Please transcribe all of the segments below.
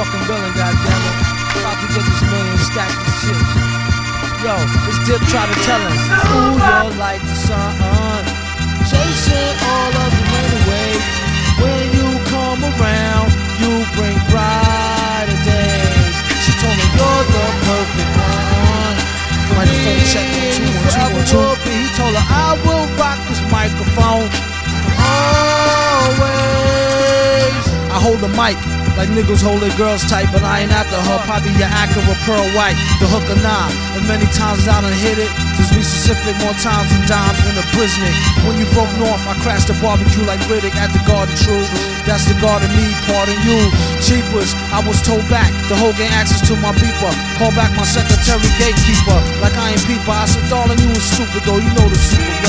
fucking willing, goddammit. About to get this million stack of shit. Yo, this dip try to tell us. ooh, you're like the sun. Chasing all of the rain away. When you come around, you bring brighter days. She told me you're the perfect one. My phone check two one two one two. He told her I will rock this microphone always. I hold the mic like niggas hold their girls tight, but I ain't after her. Probably your Acura Pearl White, the hook or nah. And many times I done hit it. Just be specific, more times than dimes in a Brisnick. When you broke north, I crashed the barbecue like Riddick at the Garden True. That's the garden me, pardon you. Cheapers, I was told back. The whole gang access to my beeper. Call back my secretary gatekeeper. Like I ain't peeper. I said, darling, you was stupid though. You know the super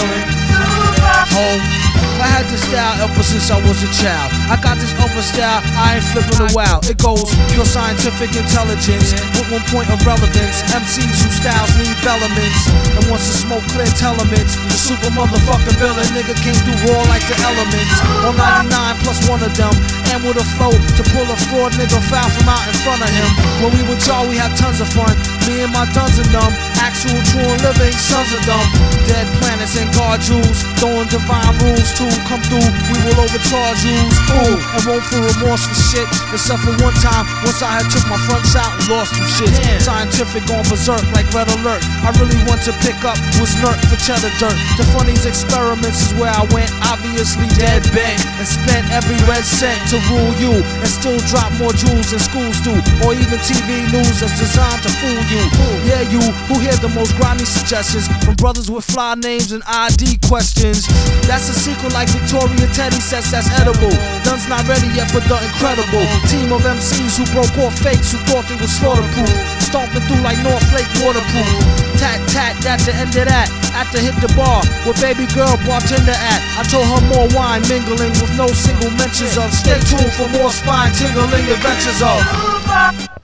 this style ever since I was a child. I got this other style, I ain't flipping a wow. It goes pure scientific intelligence with one point of relevance. MCs whose styles need elements. And once the smoke clear elements, the super motherfucking villain nigga came through raw like the elements. On 99 plus one of them, and with a flow to pull a fraud nigga foul from out in front of him. When we with y'all, we had tons of fun. Me and my tons of them, actual true and living sons of them. Dead planets and guard jewels, throwing divine rules to come through. We will overcharge yous. Ooh, and won't feel remorse for shit. Except for one time, once I had took my fronts out and lost some shit. Scientific on berserk like red alert. I really want to pick up was nerd for cheddar dirt. The funniest experiments is where I went, obviously dead bent, and spent every red cent to rule you, and still drop more jewels than schools do, or even TV news that's designed to fool you. Yeah, you who hear the most grimy suggestions from brothers with fly names and ID questions. That's a secret like Victoria Teddy says that's edible. None's not ready yet for the incredible team of MCs who broke off fakes who thought they were slaughterproof, stomping through like North Lake waterproof. Tat tat, that's the end of that. After hit the bar, where baby girl bartender at. I told her more wine mingling with no single mentions of. Stay tuned for more spine tingling adventures of.